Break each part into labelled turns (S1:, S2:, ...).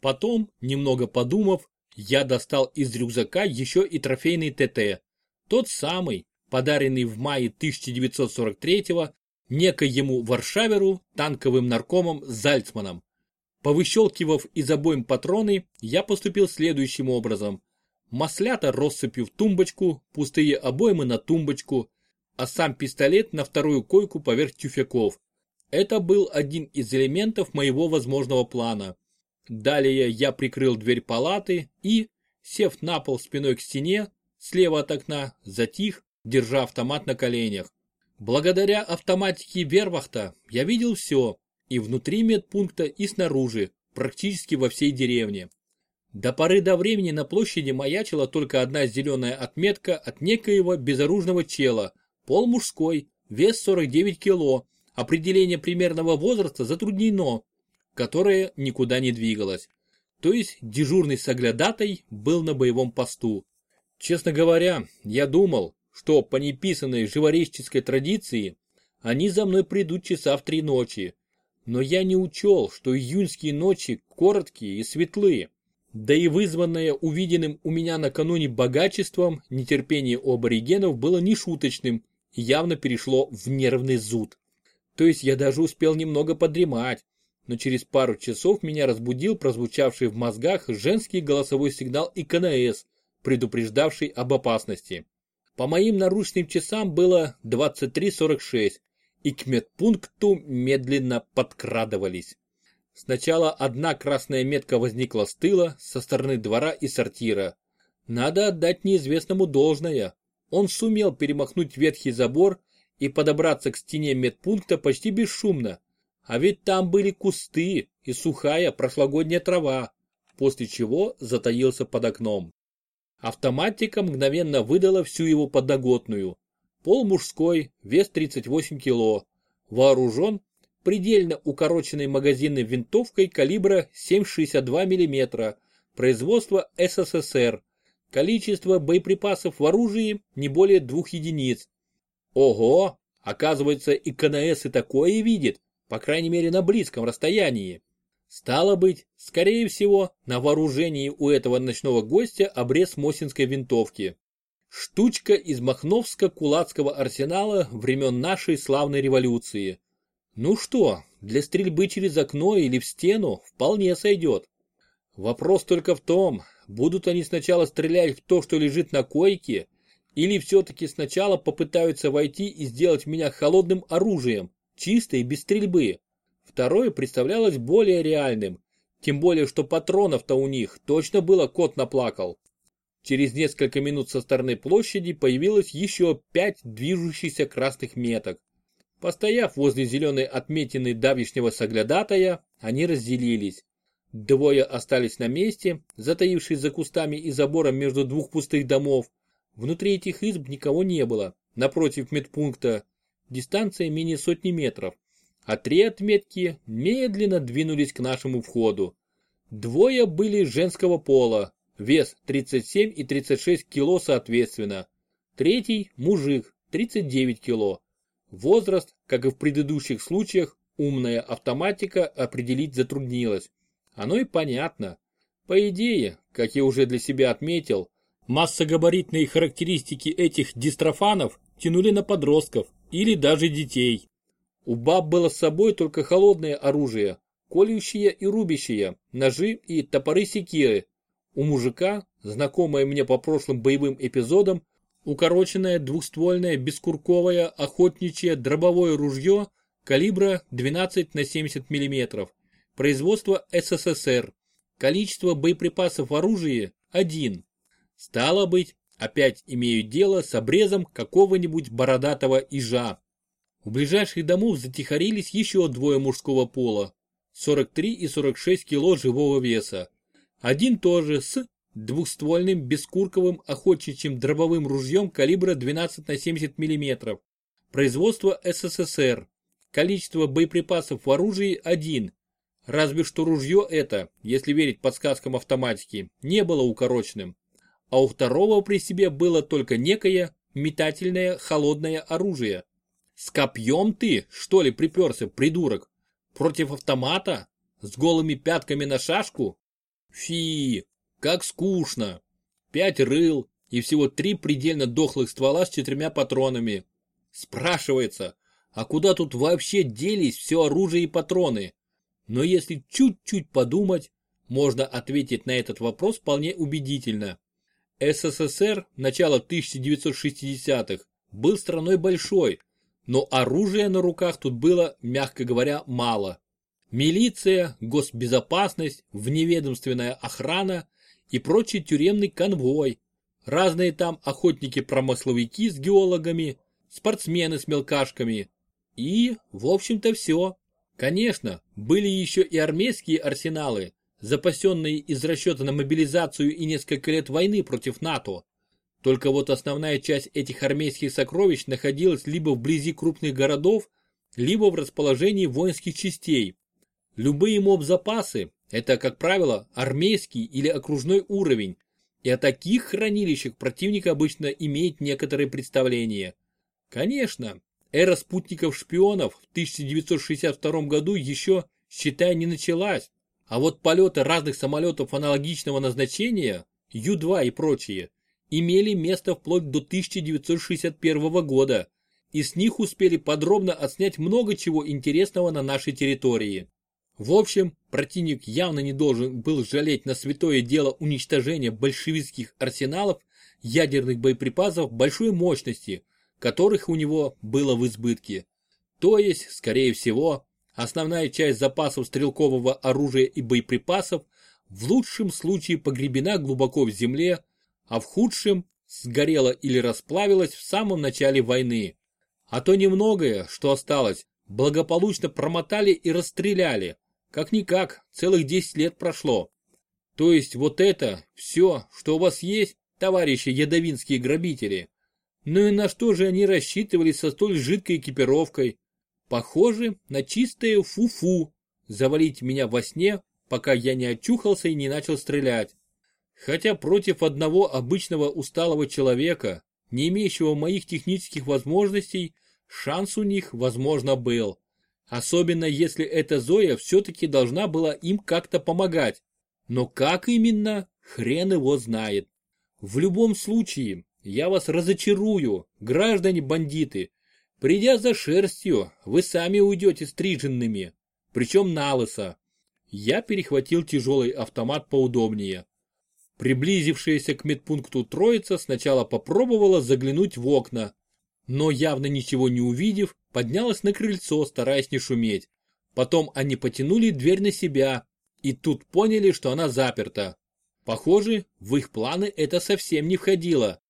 S1: Потом, немного подумав, я достал из рюкзака еще и трофейный ТТ. Тот самый, подаренный в мае 1943-го некоему Варшаверу танковым наркомом Зальцманом. Повыщелкивав из обоим патроны, я поступил следующим образом. Маслята россыпью в тумбочку, пустые обоймы на тумбочку, а сам пистолет на вторую койку поверх тюфяков. Это был один из элементов моего возможного плана. Далее я прикрыл дверь палаты и, сев на пол спиной к стене, слева от окна, затих, держа автомат на коленях. Благодаря автоматике Вервахта я видел все, и внутри медпункта, и снаружи, практически во всей деревне. До поры до времени на площади маячила только одна зеленая отметка от некоего безоружного чела, пол мужской, вес 49 кило, определение примерного возраста затруднено, которое никуда не двигалось. То есть дежурный соглядатай был на боевом посту. Честно говоря, я думал, что по неписанной живореческой традиции они за мной придут часа в три ночи, но я не учел, что июньские ночи короткие и светлые. Да и вызванное увиденным у меня накануне богачеством нетерпение у аборигенов было нешуточным и явно перешло в нервный зуд. То есть я даже успел немного подремать, но через пару часов меня разбудил прозвучавший в мозгах женский голосовой сигнал ИКНС, предупреждавший об опасности. По моим наручным часам было 23.46, и к медпункту медленно подкрадывались. Сначала одна красная метка возникла с тыла, со стороны двора и сортира. Надо отдать неизвестному должное. Он сумел перемахнуть ветхий забор и подобраться к стене медпункта почти бесшумно. А ведь там были кусты и сухая прошлогодняя трава, после чего затаился под окном. Автоматика мгновенно выдала всю его подноготную. Пол мужской, вес 38 кило. Вооружен предельно укороченной магазинной винтовкой калибра 7,62 мм, производства СССР. Количество боеприпасов в оружии не более двух единиц. Ого, оказывается и КНС и такое видит, по крайней мере на близком расстоянии. Стало быть, скорее всего, на вооружении у этого ночного гостя обрез Мосинской винтовки. Штучка из Махновско-Кулацкого арсенала времен нашей славной революции. Ну что, для стрельбы через окно или в стену вполне сойдет. Вопрос только в том, будут они сначала стрелять в то, что лежит на койке, или все-таки сначала попытаются войти и сделать меня холодным оружием, чисто и без стрельбы. Второе представлялось более реальным, тем более что патронов-то у них точно было кот наплакал. Через несколько минут со стороны площади появилось еще пять движущихся красных меток. Постояв возле зеленой отметины давишнего соглядатая, они разделились. Двое остались на месте, затаившись за кустами и забором между двух пустых домов. Внутри этих изб никого не было, напротив медпункта. Дистанция менее сотни метров. А три отметки медленно двинулись к нашему входу. Двое были женского пола, вес 37 и 36 кило соответственно. Третий – мужик, 39 кило. Возраст, как и в предыдущих случаях, умная автоматика определить затруднилась. Оно и понятно. По идее, как я уже для себя отметил, массогабаритные характеристики этих дистрофанов тянули на подростков или даже детей. У баб было с собой только холодное оружие, колющее и рубящее, ножи и топоры-секиры, у мужика, знакомое мне по прошлым боевым эпизодам, укороченное двухствольное бескурковое охотничье дробовое ружье калибра 12 на 70 мм, производство СССР, количество боеприпасов в оружии – один. Стало быть, опять имею дело с обрезом какого-нибудь бородатого ижа. У ближайших домов затихарились еще двое мужского пола, 43 и 46 кило живого веса. Один тоже с двухствольным бескурковым охотничьим дробовым ружьем калибра 12 на 70 мм. Производство СССР. Количество боеприпасов в оружии один. Разве что ружье это, если верить подсказкам автоматики, не было укороченным. А у второго при себе было только некое метательное холодное оружие. С копьем ты, что ли, приперся, придурок? Против автомата? С голыми пятками на шашку? Фи, как скучно. Пять рыл и всего три предельно дохлых ствола с четырьмя патронами. Спрашивается, а куда тут вообще делись все оружие и патроны? Но если чуть-чуть подумать, можно ответить на этот вопрос вполне убедительно. СССР начала 1960-х был страной большой, но оружия на руках тут было, мягко говоря, мало. Милиция, госбезопасность, вневедомственная охрана и прочий тюремный конвой. Разные там охотники-промысловики с геологами, спортсмены с мелкашками. И, в общем-то, все. Конечно, были еще и армейские арсеналы, запасенные из расчета на мобилизацию и несколько лет войны против НАТО. Только вот основная часть этих армейских сокровищ находилась либо вблизи крупных городов, либо в расположении воинских частей. Любые моб-запасы – это, как правило, армейский или окружной уровень, и о таких хранилищах противник обычно имеет некоторые представления. Конечно, эра спутников-шпионов в 1962 году еще, считай, не началась, а вот полеты разных самолетов аналогичного назначения, Ю-2 и прочие, имели место вплоть до 1961 года, и с них успели подробно отснять много чего интересного на нашей территории. В общем, противник явно не должен был жалеть на святое дело уничтожения большевистских арсеналов ядерных боеприпасов большой мощности, которых у него было в избытке. То есть, скорее всего, основная часть запасов стрелкового оружия и боеприпасов в лучшем случае погребена глубоко в земле, а в худшем сгорела или расплавилась в самом начале войны. А то немногое, что осталось, благополучно промотали и расстреляли. Как-никак, целых 10 лет прошло. То есть вот это все, что у вас есть, товарищи ядовинские грабители. Ну и на что же они рассчитывали со столь жидкой экипировкой? Похоже на чистое фу-фу, завалить меня во сне, пока я не очухался и не начал стрелять. Хотя против одного обычного усталого человека, не имеющего моих технических возможностей, шанс у них, возможно, был. Особенно если эта Зоя все-таки должна была им как-то помогать. Но как именно, хрен его знает. В любом случае, я вас разочарую, граждане-бандиты. Придя за шерстью, вы сами уйдете стриженными, причем на лысо. Я перехватил тяжелый автомат поудобнее. Приблизившаяся к медпункту троица сначала попробовала заглянуть в окна, но явно ничего не увидев, поднялась на крыльцо, стараясь не шуметь. Потом они потянули дверь на себя и тут поняли, что она заперта. Похоже, в их планы это совсем не входило.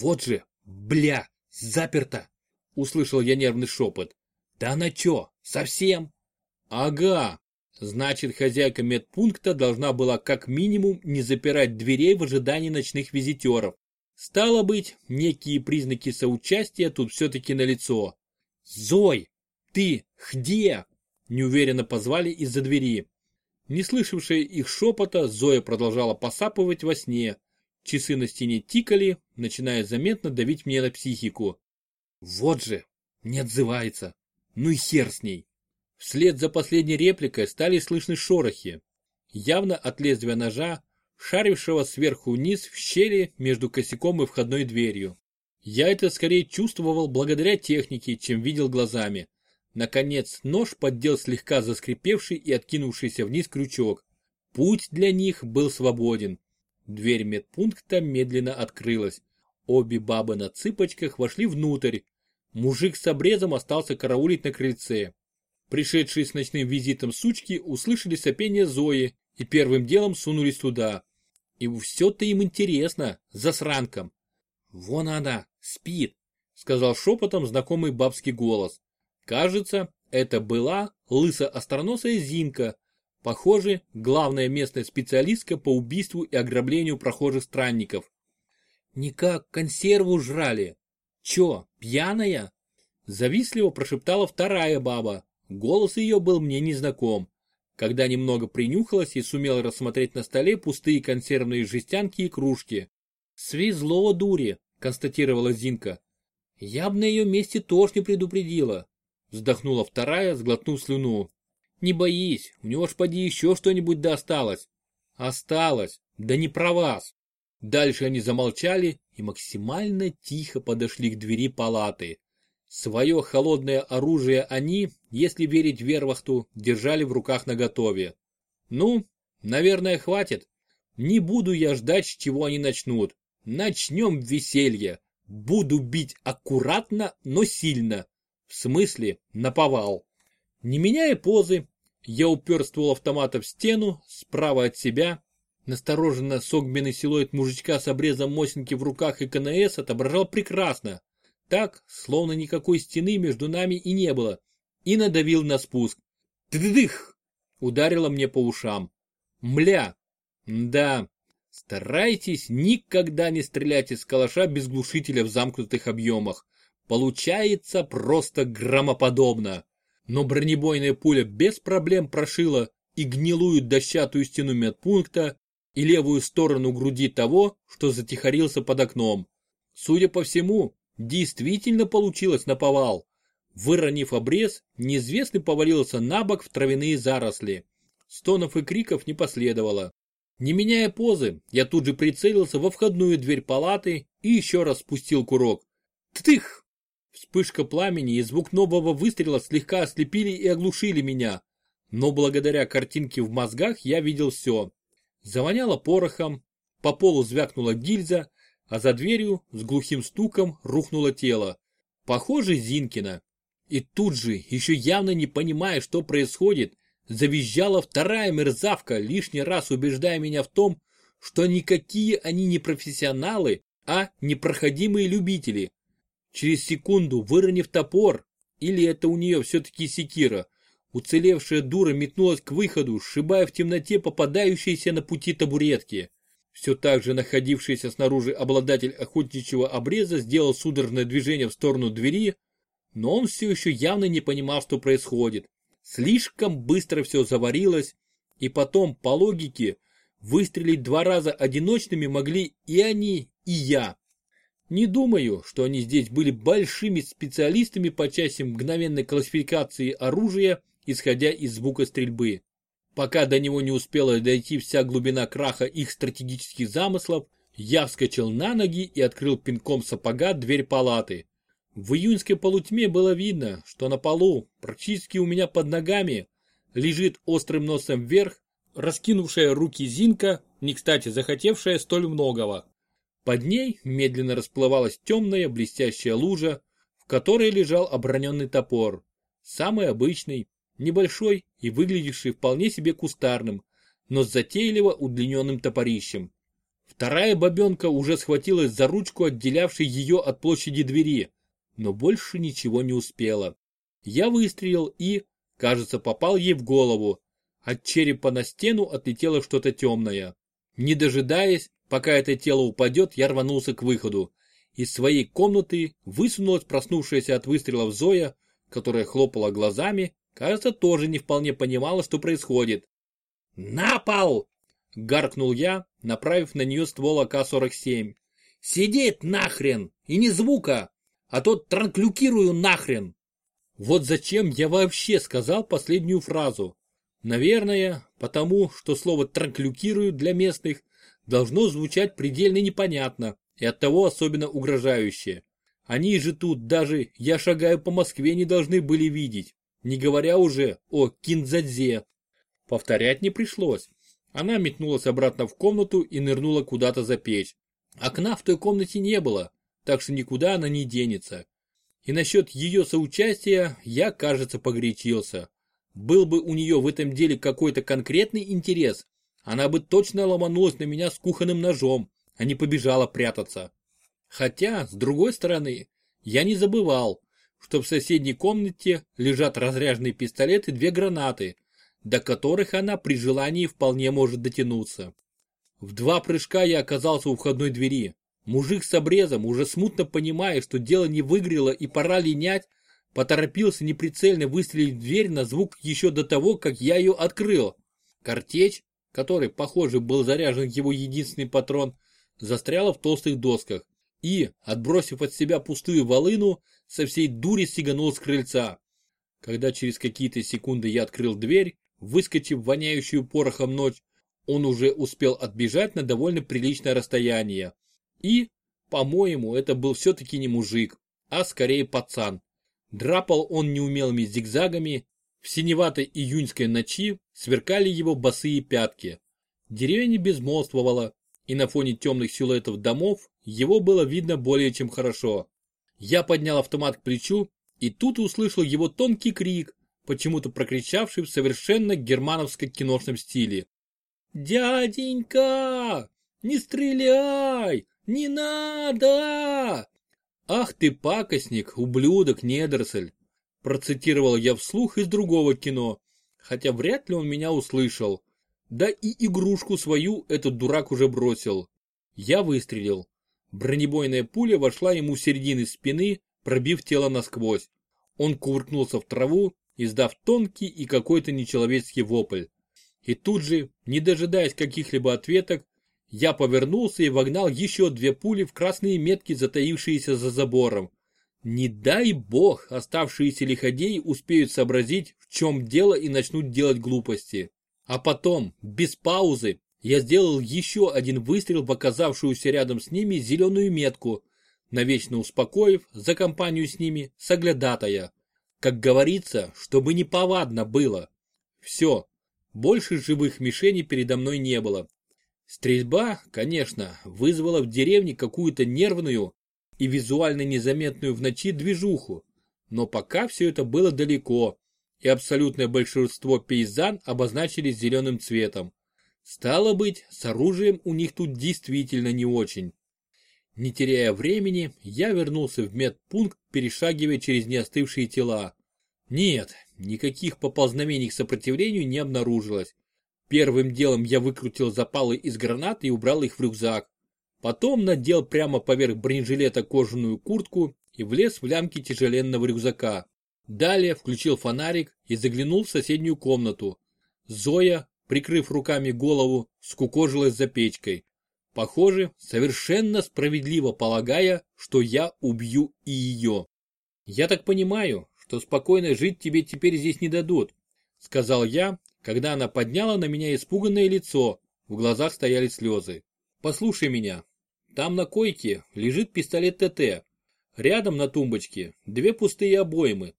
S1: «Вот же, бля, заперта!» – услышал я нервный шепот. «Да она чё, совсем?» «Ага, Значит, хозяйка медпункта должна была как минимум не запирать дверей в ожидании ночных визитеров. Стало быть, некие признаки соучастия тут все-таки налицо. «Зой, ты где?» Неуверенно позвали из-за двери. Не слышавшая их шепота, Зоя продолжала посапывать во сне. Часы на стене тикали, начиная заметно давить мне на психику. Вот же, не отзывается. Ну и хер с ней. Вслед за последней репликой стали слышны шорохи. Явно от лезвия ножа, шарившего сверху вниз в щели между косяком и входной дверью. Я это скорее чувствовал благодаря технике, чем видел глазами. Наконец нож поддел слегка заскрипевший и откинувшийся вниз крючок. Путь для них был свободен. Дверь медпункта медленно открылась. Обе бабы на цыпочках вошли внутрь. Мужик с обрезом остался караулить на крыльце. Пришедшие с ночным визитом сучки услышали сопение Зои и первым делом сунулись туда. И все-то им интересно, засранкам. Вон она, спит, сказал шепотом знакомый бабский голос. Кажется, это была лысо-остроносая Зинка, похоже, главная местная специалистка по убийству и ограблению прохожих странников. Никак консерву жрали. Чё, пьяная? Завистливо прошептала вторая баба, Голос ее был мне незнаком. Когда немного принюхалась и сумела рассмотреть на столе пустые консервные жестянки и кружки. «Свезло, дури», — констатировала Зинка. «Я бы на ее месте тоже не предупредила», — вздохнула вторая, сглотнув слюну. «Не боись, у него ж поди еще что-нибудь досталось». Осталось, да не про вас. Дальше они замолчали и максимально тихо подошли к двери палаты. Свое холодное оружие они, если верить Вервахту, держали в руках наготове. Ну, наверное, хватит. Не буду я ждать, с чего они начнут. Начнем веселье. Буду бить аккуратно, но сильно. В смысле, наповал. Не меняя позы, я упер ствол автомата в стену, справа от себя. Настороженно согбенный силуэт мужичка с обрезом мосинки в руках и КНС отображал прекрасно. Так, словно никакой стены между нами и не было. И надавил на спуск. Тдых! Ударило мне по ушам. Мля! Да, старайтесь никогда не стрелять из калаша без глушителя в замкнутых объемах. Получается просто громоподобно. Но бронебойная пуля без проблем прошила и гнилую дощатую стену медпункта, и левую сторону груди того, что затихарился под окном. Судя по всему, действительно получилось наповал. Выронив обрез, неизвестный повалился на бок в травяные заросли. Стонов и криков не последовало. Не меняя позы, я тут же прицелился во входную дверь палаты и еще раз спустил курок. Тых! Вспышка пламени и звук нового выстрела слегка ослепили и оглушили меня. Но благодаря картинке в мозгах я видел все. Завоняло порохом, по полу звякнула гильза, а за дверью с глухим стуком рухнуло тело. Похоже, Зинкина. И тут же, еще явно не понимая, что происходит, завизжала вторая мерзавка, лишний раз убеждая меня в том, что никакие они не профессионалы, а непроходимые любители. Через секунду, выронив топор, или это у нее все-таки секира, уцелевшая дура метнулась к выходу, сшибая в темноте попадающиеся на пути табуретки. Все так же находившийся снаружи обладатель охотничьего обреза сделал судорожное движение в сторону двери, но он все еще явно не понимал, что происходит. Слишком быстро все заварилось, и потом, по логике, выстрелить два раза одиночными могли и они, и я. Не думаю, что они здесь были большими специалистами по части мгновенной классификации оружия, исходя из звука стрельбы. Пока до него не успела дойти вся глубина краха их стратегических замыслов, я вскочил на ноги и открыл пинком сапога дверь палаты. В июньской полутьме было видно, что на полу, практически у меня под ногами, лежит острым носом вверх, раскинувшая руки Зинка, не кстати захотевшая столь многого. Под ней медленно расплывалась темная блестящая лужа, в которой лежал оброненный топор. Самый обычный, небольшой и выглядевший вполне себе кустарным, но с затейливо удлиненным топорищем. Вторая бабенка уже схватилась за ручку, отделявшей ее от площади двери, но больше ничего не успела. Я выстрелил и, кажется, попал ей в голову. От черепа на стену отлетело что-то темное. Не дожидаясь, Пока это тело упадет, я рванулся к выходу. Из своей комнаты высунулась проснувшаяся от выстрелов Зоя, которая хлопала глазами, кажется, тоже не вполне понимала, что происходит. «На пол!» — гаркнул я, направив на нее ствол АК-47. «Сидеть нахрен! И не звука! А то транклюкирую нахрен!» Вот зачем я вообще сказал последнюю фразу. Наверное, потому что слово «транклюкирую» для местных должно звучать предельно непонятно и оттого особенно угрожающе. Они же тут даже «я шагаю по Москве» не должны были видеть, не говоря уже о кинзадзе. Повторять не пришлось. Она метнулась обратно в комнату и нырнула куда-то за печь. Окна в той комнате не было, так что никуда она не денется. И насчет ее соучастия я, кажется, погорячился. Был бы у нее в этом деле какой-то конкретный интерес, она бы точно ломанулась на меня с кухонным ножом, а не побежала прятаться. Хотя, с другой стороны, я не забывал, что в соседней комнате лежат разряженный пистолет и две гранаты, до которых она при желании вполне может дотянуться. В два прыжка я оказался у входной двери. Мужик с обрезом, уже смутно понимая, что дело не выгорело и пора линять, поторопился неприцельно выстрелить в дверь на звук еще до того, как я ее открыл. Картечь, который, похоже, был заряжен его единственный патрон, застряла в толстых досках и, отбросив от себя пустую волыну, со всей дури сиганул с крыльца. Когда через какие-то секунды я открыл дверь, выскочив воняющую порохом ночь, он уже успел отбежать на довольно приличное расстояние. И, по-моему, это был все-таки не мужик, а скорее пацан. Драпал он неумелыми зигзагами, в синеватой июньской ночи сверкали его босые пятки. Деревня безмолвствовала, и на фоне темных силуэтов домов его было видно более чем хорошо. Я поднял автомат к плечу и тут услышал его тонкий крик, почему-то прокричавший в совершенно германовско-киношном стиле. «Дяденька! Не стреляй! Не надо!» «Ах ты пакостник, ублюдок, недоросль!» Процитировал я вслух из другого кино, хотя вряд ли он меня услышал. Да и игрушку свою этот дурак уже бросил. Я выстрелил. Бронебойная пуля вошла ему в середины спины, пробив тело насквозь. Он кувыркнулся в траву, издав тонкий и какой-то нечеловеческий вопль. И тут же, не дожидаясь каких-либо ответок, я повернулся и вогнал еще две пули в красные метки, затаившиеся за забором. Не дай бог, оставшиеся лиходеи успеют сообразить, в чем дело и начнут делать глупости. А потом, без паузы, я сделал еще один выстрел в оказавшуюся рядом с ними зеленую метку, навечно успокоив за компанию с ними соглядатая. Как говорится, чтобы не повадно было. Все, больше живых мишеней передо мной не было. Стрельба, конечно, вызвала в деревне какую-то нервную и визуально незаметную в ночи движуху, но пока все это было далеко, и абсолютное большинство пейзан обозначили зеленым цветом. Стало быть, с оружием у них тут действительно не очень. Не теряя времени, я вернулся в медпункт, перешагивая через неостывшие тела. Нет, никаких поползновений к сопротивлению не обнаружилось. Первым делом я выкрутил запалы из гранат и убрал их в рюкзак. Потом надел прямо поверх бронежилета кожаную куртку и влез в лямки тяжеленного рюкзака. Далее включил фонарик и заглянул в соседнюю комнату. Зоя, прикрыв руками голову, скукожилась за печкой. Похоже, совершенно справедливо полагая, что я убью и ее. «Я так понимаю, что спокойно жить тебе теперь здесь не дадут», сказал я, когда она подняла на меня испуганное лицо, в глазах стояли слезы. «Послушай меня. Там на койке лежит пистолет ТТ. Рядом на тумбочке две пустые обоймы.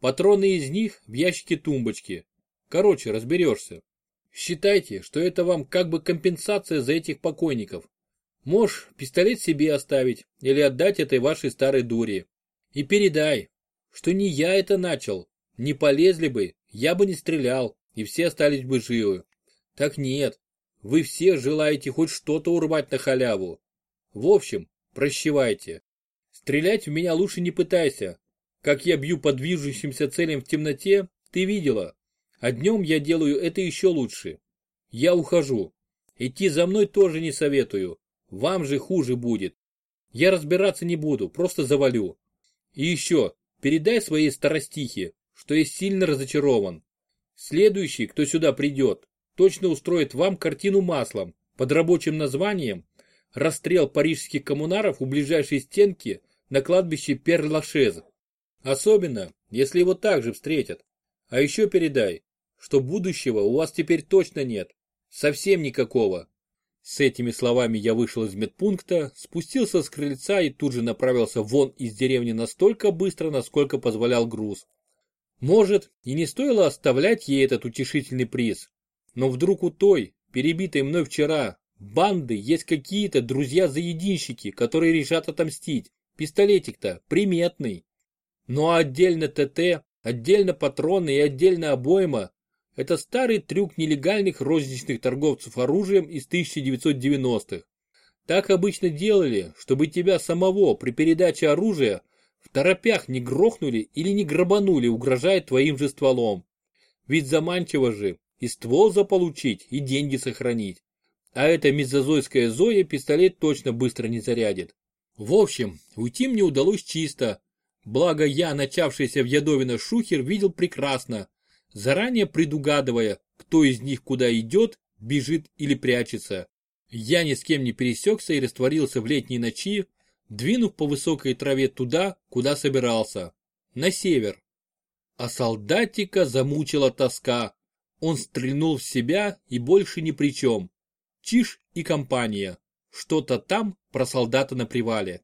S1: Патроны из них в ящике тумбочки. Короче, разберешься. Считайте, что это вам как бы компенсация за этих покойников. Можешь пистолет себе оставить или отдать этой вашей старой дуре. И передай, что не я это начал. Не полезли бы, я бы не стрелял, и все остались бы живы. Так нет, вы все желаете хоть что-то урвать на халяву. В общем, прощевайте. Стрелять в меня лучше не пытайся. Как я бью по движущимся целям в темноте, ты видела. А днем я делаю это еще лучше. Я ухожу. Идти за мной тоже не советую. Вам же хуже будет. Я разбираться не буду, просто завалю. И еще, передай своей старостихе, что я сильно разочарован. Следующий, кто сюда придет, точно устроит вам картину маслом под рабочим названием «Расстрел парижских коммунаров у ближайшей стенки на кладбище Перлашез». Особенно, если его также встретят. А еще передай, что будущего у вас теперь точно нет. Совсем никакого. С этими словами я вышел из медпункта, спустился с крыльца и тут же направился вон из деревни настолько быстро, насколько позволял груз. Может, и не стоило оставлять ей этот утешительный приз. Но вдруг у той, перебитой мной вчера, банды есть какие-то друзья-заединщики, которые решат отомстить. Пистолетик-то приметный. Ну а отдельно ТТ, отдельно патроны и отдельно обойма это старый трюк нелегальных розничных торговцев оружием из 1990-х. Так обычно делали, чтобы тебя самого при передаче оружия в торопях не грохнули или не грабанули, угрожая твоим же стволом. Ведь заманчиво же и ствол заполучить, и деньги сохранить. А эта мезозойская Зоя пистолет точно быстро не зарядит. В общем, уйти мне удалось чисто. Благо я, начавшийся в ядовино шухер, видел прекрасно, заранее предугадывая, кто из них куда идет, бежит или прячется. Я ни с кем не пересекся и растворился в летней ночи, двинув по высокой траве туда, куда собирался, на север. А солдатика замучила тоска. Он стрельнул в себя и больше ни при чем. Чиж и компания. Что-то там про солдата на привале.